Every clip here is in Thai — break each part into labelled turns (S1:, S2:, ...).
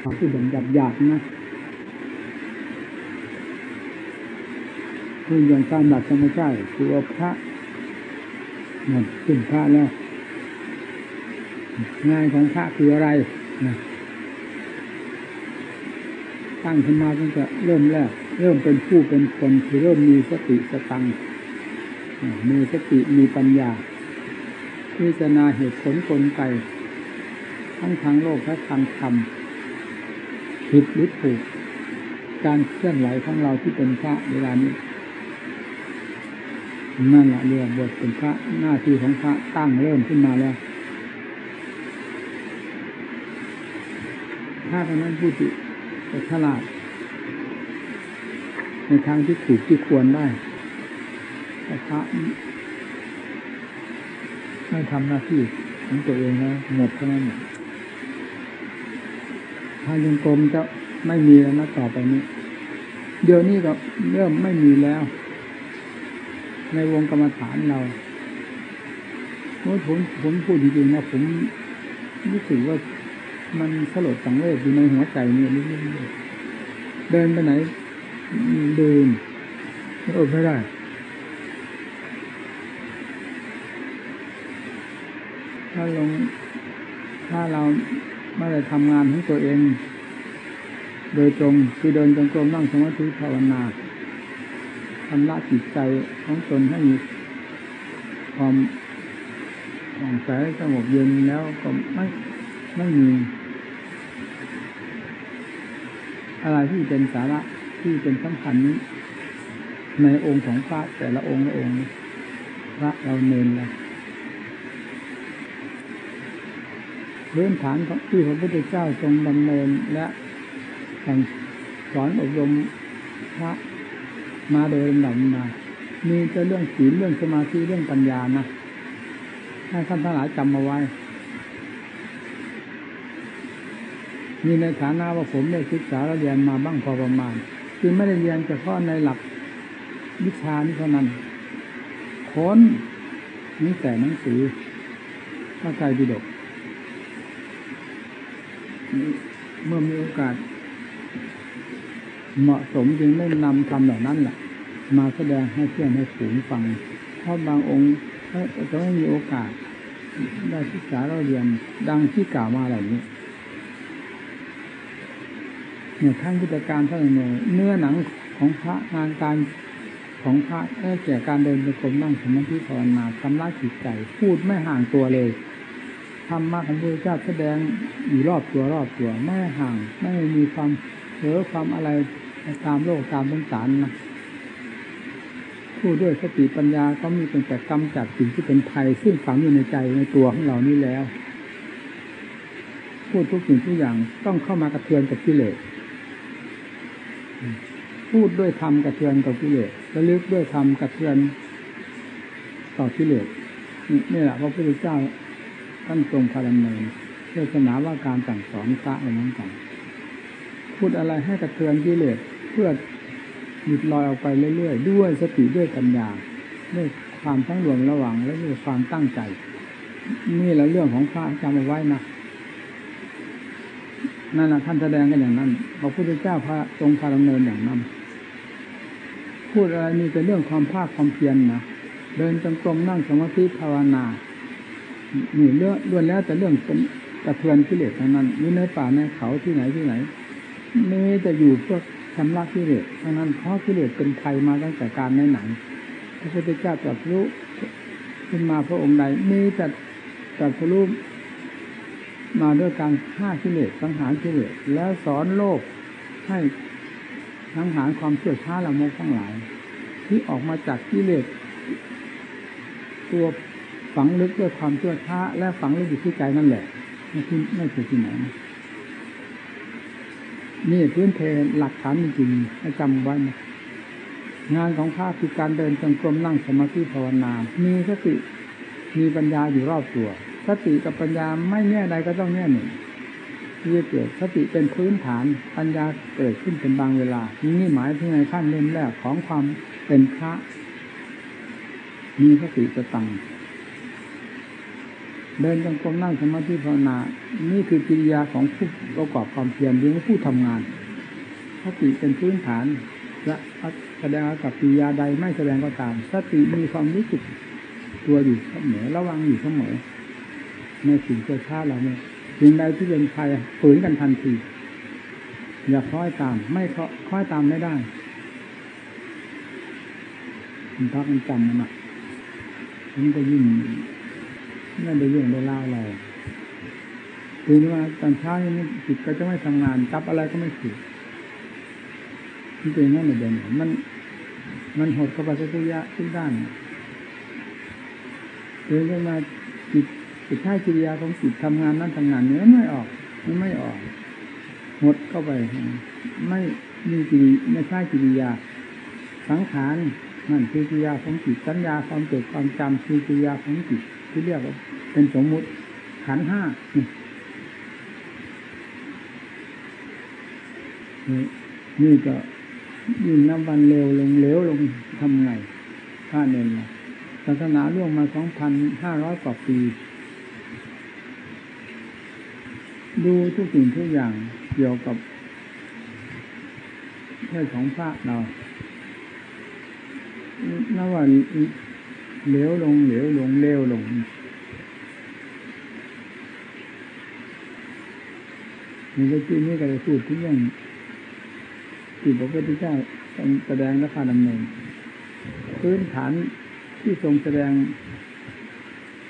S1: ความที่แบบหยาบหยาบๆนะคืออย่างการบัตรไม่ใช่ตัวพระนั่นขึ้นพระแล้วงานของพระคืออะไรนะตั้งขึ้นมาตั้งแต่เริ่มแรกเริ่มเป็นผู้เป็นคนคือเริ่มมีสติสตังมีสติมีปัญญา พิจารณาเหตุผลกลไกทั้งทางโลกและทางธรรม ผิดหรือถูกการเคลื่อนไหวของเราที่เป็นพระเวลานี้นั่นแหละเรียกบทเป็นพระหน้าที่ของพระตั้งเริ่มขึ้นมาแล้วถ้าตอนนั้นผู้ที่จะฉลาด ในทางที่ถูกที่ควรได้แต่พระไม่ทำหน้าที่ของตัวเองแล้วหมดเท่านั้น ทายังกรมจะไม่มีแล้วนะต่อไปนี้ เดี๋ยวนี้ก็เริ่มไม่มีแล้ว ในวงกรรมฐานเราโอ้ยผมผมพูดจริงๆนะผมรู้สึกว่ามันสลดสังเวชอยู่ในหัวใจเนี่ยนิดๆเดินไปไหนเดินอดไม่ได้ถ้าลงถ้าเรา ไม่ได้ทำงานของตัวเอง โดยตรงคือเดินจงกรมนั่งสมาธิภาวนาทำละจิตใจของตนให้มีความผ่องใสสงบเย็นแล้วก็ไม่ไม่มี อะไรที่เป็นสาระที่เป็นสำคัญนี้ในองค์ของพระแต่ละองค์ละองค์พระเราเน้นละ พื้นฐานของที่พระพุทธเจ้าทรงดำเนินและสั่งสอนอบรมพระมาโดยลำดับมา มีแต่เรื่องศีลเรื่องสมาธิเรื่องปัญญานะ ให้ท่านทั้งหลายจำมาไว้ มีในฐานะว่าผมได้ศึกษาและเรียนมาบ้างพอประมาณคือไม่ได้เรียนเฉพาะในหลักวิชานี้เท่านั้นค้นนี่แต่หนังสือพระไตรปิฎก เมื่อมีโอกาส เหมาะสมจึงได้นำคำเหล่านั้นแหละมาแสดงให้เพื่อนให้ฝูงฟัง เพราะบางองค์จะไม่มีโอกาส ได้ศึกษาเราเรียนดังที่กล่าวมาเหล่านี้เนี่ยทั้งกิจการเท่านั้นเนื้อหนังของพระงานการของพระได้แก่การเดินไปกรมนั่งสมาธิภาวนาทำร้ายจิตใจ พูดไม่ห่างตัวเลย ธรรมะของพระเจ้าแสดงอยู่รอบตัวรอบตัวไม่ห่าง ไม่มีความเผลอความอะไรตามโลกตามสงสารนะพูดด้วยสติปัญญาก็มีเป็นแต่กรรมจัดสิ่งที่เป็นภัย ซึ่งฝังอยู่ในใจในตัวของเรานี่แล้ว พูดทุกสิ่งทุกอย่างต้องเข้ามากระเทือนกับกิเลสพูดด้วยธรรมกระเทือนกับกิเลสระลึกด้วยธรรมกระเทือนต่อกิเลสนี่แหละพระพุทธเจ้า ท่านทรงพาดำเนินเทศนาว่าการสั่งสอนพระอะไรนั้นกัน พูดอะไรให้กระเทือนกิเลสเพื่อหยุดลอยออกไปเรื่อยๆ ด้วยสติด้วยปัญญาด้วยความทั้งรวมระหว่างและด้วยความตั้งใจ นี่แหละเรื่องของพระจำเอาไว้นะนั่นนะท่านแสดงกันอย่างนั้นพระพุทธเจ้าพระทรงพาดำเนินอย่างนั้น พูดอะไรมีแต่เรื่องความภาคความเพียรนนะเดินจงกรมนั่งสมาธิภาวนา นี่เรื่องล้วนแล้วแต่เรื่องเป็นกระเทือนกิเลสทั้งนั้นอยู่ในป่าในเขาที่ไหนที่ไหนมีแต่อยู่เพื่อชำระกิเลสทั้งนั้นเพราะกิเลสเป็นภัยมาตั้งแต่การในหนังพระพุทธเจ้าตรัสรู้ขึ้นมาพระองค์ใดมีแต่ตรัสรู้มาด้วยการฆ่ากิเลสสังหารกิเลสแล้วสอนโลกให้สังหารความเชื่อช้าละโมกทั้งหลาย ที่ออกมาจากกิเลสตัว ฝังลึกด้วยความเชื่อช้าและฝังลึกอยู่ที่ใจนั่นแหละไม่ที่ไม่ใช่ที่ไหนนี่พื้นเพหลักฐานจริงๆให้จำไว้นะงานของพระคือการเดินจงกรมนั่งสมาธิภาวนา มีสติ มีปัญญาอยู่รอบตัว สติกับปัญญาไม่แง่ใดก็ต้องแง่หนึ่งที่จะเกิดสติเป็นพื้นฐาน ปัญญาเกิดขึ้นเป็นบางเวลา นี่หมายถึงในขั้นเริ่มแรกของความเป็นพระ มีสติสตัง เดินจงกรมนั่งสมาธิภาวนา นี่คือกิริยาของผู้ประกอบความเพียรหรือผู้ทำงานสติเป็นพื้นฐานและแสดงกับกิริยาใดไม่แสดงก็ตามสติมีความรู้สึกตัวอยู่เสมอระวังอยู่เสมอในสิ่งเกิดชาเราเนี่ยสิ่งใดที่เป็นภัยฝืนกันทันทีอย่าคล้อยตาม ไม่คล้อยตามไม่ได้มันพักมันจำมันอะมันก็ยิ่ง ไม่ได้เรื่งได้เล่าเราถึงว่าตอนเช้านี้จิตก็จะไม่ทำงานจับอะไรก็ไม่ถูกที่เป็นนั่นเด่นมัน มันหดเข้าไปทุกยะทุกด้านถึงมาจิตจิตท่ากิริยาของจิตทำงานนั้นทำงานนี้ไม่ออก มันไม่ออกหดเข้าไปไม่มีกิริไม่ใช่กิริยา สังขารนั่นคือกิริยาของจิตสัญญาความเกิดความจำคือกิริยาของจิต ที่เรียกว่าเป็นสมมุติขันห้านี่นี่ก็ยิ่งน้ำวันเร็วลงเร็วลงทำไงถ้าเน้นศาสนาล่วงมาสองพันห้าร้อยกว่าปี ดูทุกสิ่งทุกอย่างเกี่ยวกับเพศของพระเรานับว่า เหลวลงเหลวลงเลวลงมีเรื่องที่นี่ก็จะพูดที่เรื่องที่พระพุทธเจ้าแสดงและพาดำเนินพื้นฐานที่ทรงแสดง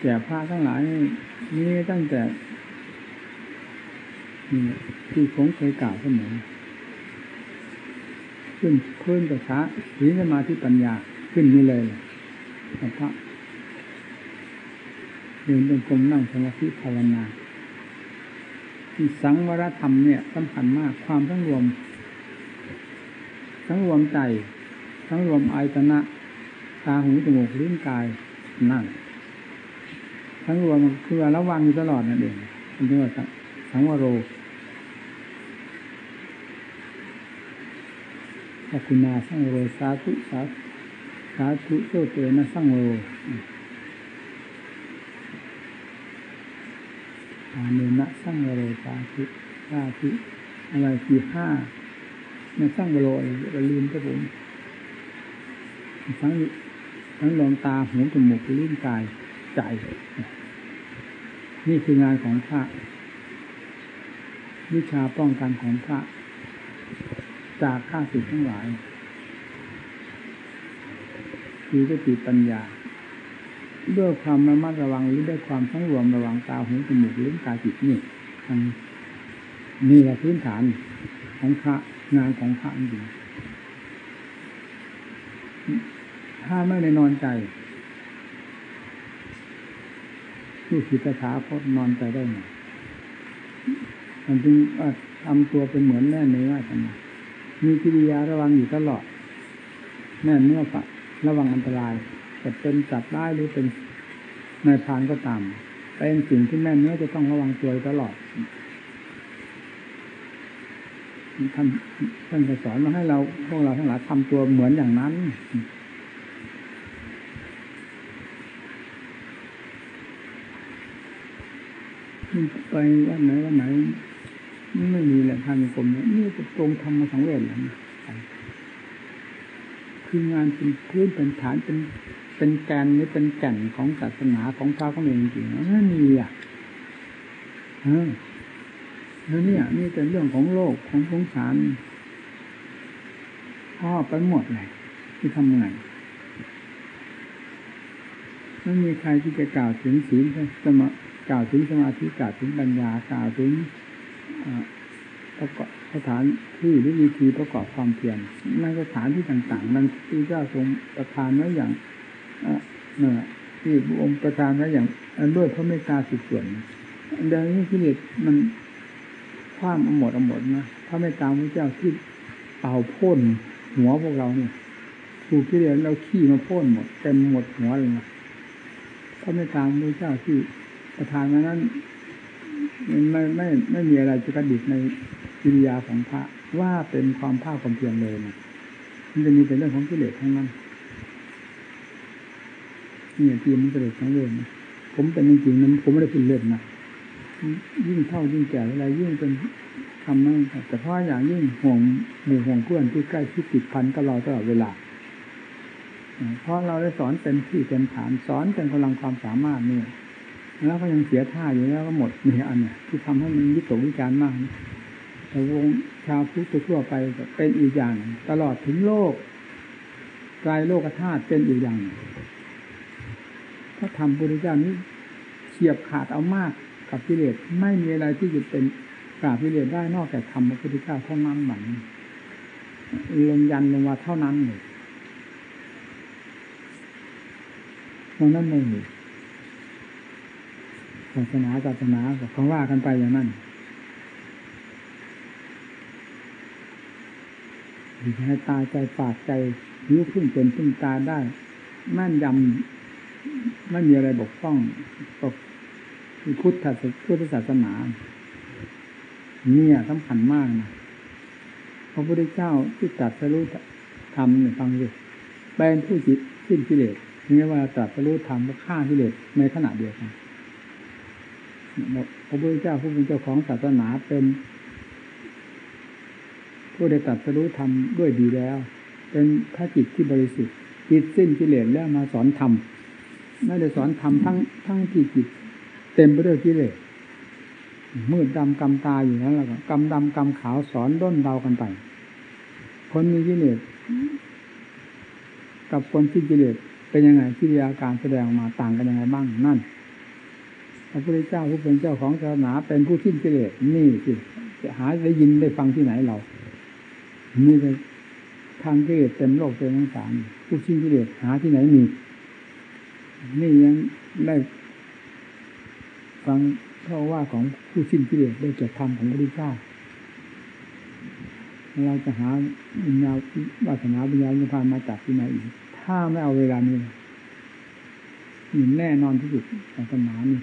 S1: แก่พระทั้งหลายนี่ตั้งแต่ที่ผมเคยกล่าวเสมอขึ้นพื้นกับช้าศีลสมาธิปัญญาขึ้นนี่เลย พระเดินเป็นกลมนั่งสมาธิภาวนาสังวรธรรมเนี่ยสำคัญมากความทั้งรวม ทั้งรวมใจ ทั้งรวมอายตนะ ตาหูจมูกลิ้นกายนั่ง ทั้งรวมคือระวังอยู่ตลอดนั่นเองเป็นเรียกว่าสังวโรขคุณาสังโรสาธุสาสาธุโตเตนะสังโรอาเนนะสังโรสาธุสาธุอะไรที่ห้าในสังโรเราลืมครับผมทั้งทั้งลมตาหูจมูกลิ้นกายใจนี่คืองานของพระ วิชาป้องกันของพระ จากข้าศึกทั้งหลาย คือสติปัญญา ด้วยความระมัดระวังหรือด้วยความทั้งรวมระวังตาหูจมูกลิ้นกายจิตนี่ทั้งนี่แหละพื้นฐานของพระงานของพระจริงถ้าไม่ได้นอนใจผู้ศิตถาพจนอนใจได้ไหมมันจึงทำตัวเป็นเหมือนแม่เนื้อทำไมมีกิริยาระวังอยู่ตลอด แน่เนื้อฝัก ระวังอันตรายจะเป็นจับได้หรือเป็นนายพานก็ตามเป็นสิ่งที่แม่เนื้อจะต้องระวังตัวตลอดท่านท่านจะสอนมาให้เราพวกเราทั้งหลายทำตัวเหมือนอย่างนั้นไปวันไหนวันไหน ไม่มีแหละทางกรมเนี่ยนี่จะตรงธรรมสังเวชแล้ว คืองานเป็นพื้นเป็นฐานเป็นเป็นแกนนี่เป็นแก่นของศาสนาของพระของเองจริงๆนั่นมีอะเออแล้วเนี่ยนี่เป็นเรื่องของโลกของสงสารพ่อไปหมดเลยที่ทำไงไม่มีใครที่จะกล่าวถึงศีลสมากล่าวถึงสมาธิกล่าวถึงปัญญากล่าวถึง ประกอบสถานที่หรือวิธีประกอบความเพียรในสถานที่ต่างๆ นั้นที่เจ้าทรงประทานไว้อย่างเนี่ยที่พระองค์ประทานไว้อย่างด้วยพระเมตตาสุดส่วนดังนี้กิเลสมันคว้ามเอาหมดเอาหมดนะพระเมตตาพระเจ้าที่เป่าพ่นหัวพวกเราเนี่ยถูกกิเลสเราขี้มาพ่นหมดเต็มหมดหัวเลยนะพระเมตตาพระเจ้าที่ประทานนั้นไม่ไม่ไม่มีอะไรจะกระดิกใน กิริยาของพระว่าเป็นความภาคความเพียรเลยนะมันจะมีแต่เรื่องของกิเลสทั้งนั้นนี่จีมันเกิดทั้งเรื่องผผมเป็นจริงๆนั้นผมไม่ได้พูดเล่นนะยิ่งเท่ายิ่งแก่อะไรยิ่งเป็นทำนั่นแต่เพราะอย่างยิ่งห่วงหมู่ห่วงเพื่อนที่ใกล้ที่ติดพันกับเราตลอดเวลาเพราะเราได้สอนเต็มที่เต็มฐานสอนเต็มกำลังความสามารถนี่แล้วก็ยังเสียท่าอยู่แล้วก็หมดนี่อันเนี้ยที่ทำให้มันวิตกวิจารณ์มาก แต่วงชาวพุทธทั่วไปเป็นอีกอย่าง ตลอดถึงโลกกายโลกธาตุเป็นอีกอย่างถ้าทำพุทธเจ้านี้เฉียบขาดเอามากกับกิเลสไม่มีอะไรที่จะเป็นปราบกิเลสได้นอกจากทำพระพุทธเจ้าเท่านั้นหมันลงยันลงมาเท่านั้นเลยตรงนั้นไม่มีศาสนาศาสนาเขาว่ากันไปอย่างนั้น ให้ตาใจปากใจยิ้วขึ้นเป็นขึ้นตาได้แม่นยำไม่มีอะไรบกพร่องตกพุทธศพุทธศาสนาเนี่ยสำคัญมากนะพระพุทธเจ้าที่ตรัสรู้ธรรมเนี่ยฟังดูเป็นผู้จิตสิ้นกิเลสนี่ว่าตรัสรู้ธรรมก็ฆ่ากิเลสในขณะเดียวกันพระพุทธเจ้าผู้เป็นเจ้าของศาสนาเป็น ผู้ได้ตรัสรู้ธรรมด้วยดีแล้ว เป็นพระจิตที่บริสุทธิ์จิตสิ้นกิเลสแล้วมาสอนธรรมไม่ได้สอนธรรมทั้งทั้งที่จิตเต็มไปด้วยกิเลสมืดดำกำตาอยู่นั้นแล้วก็กำดำกำขาวสอนด้นเดากันไป คนมีกิเลสกับคนที่กิเลสเป็นยังไงกิริยาการแสดงมาต่างกันยังไงบ้างนั่นพระพุทธเจ้าผู้เป็นเจ้าของศาสนาเป็นผู้ทิ้งกิเลสนี่สิจะหาได้ยินได้ฟังที่ไหนเรา นี่เลยทางกิเลสเต็มโลกเต็มทั้งสารผู้ทิ้งกิเลสหาที่ไหนมีนี่ยังได้ฟังเพราะว่าของผู้สิ้นกิเลสได้เกิดธรรมของพระพุทธเจ้าเราจะหาวิญญาณวาสนาวิญญาณนิพพานมาจากที่ไหนอีก ถ้าไม่เอาเวลานี้นี่แน่นอนที่สุดศาสนานี่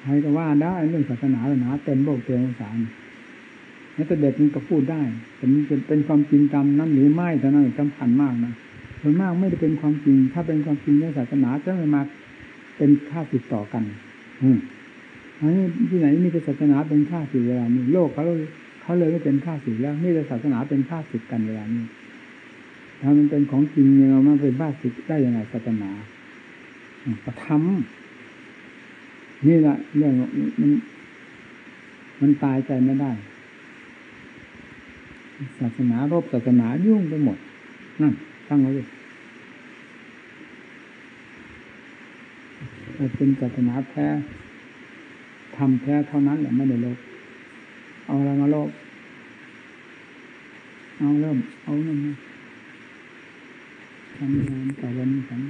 S1: ใครก็ว่าได้เรื่องศาสนาศาสนาเต็มโลกเต็มสาร นี่แต่เด็กมันก็พูดได้ แต่มันเป็นความจริงตามนั้นหรือไม่เท่านั้นสำคัญมากนะส่วนมากไม่ได้เป็นความจริง ถ้าเป็นความจริงในศาสนาจะไม่มาเป็นค่าติดต่อกัน อืมอันนี้ที่ไหนมีแต่ศาสนาเป็นค่าสิเวลานี้โลกเขาเขาเลยไม่เป็นค่าสิแล้วนี่แต่ศาสนาเป็นค่าสิกันเวลานี้ถ้ามันเป็นของจริงเนี่ยมันเป็นบ้าสิได้ยังไงศาสนาประทำนี่แหละเรื่องมันมันตายใจไม่ได้ ศาสนารบศาสนายุ่งไปหมด นั่นตั้งไว้เลยเป็นศาสนาแท้ทำแท้เท่านั้นแหละไม่ได้ลบเอาอะไรมาลบเอาเริ่มเอาเริ่มทำงานแต่วันนี้ฉัน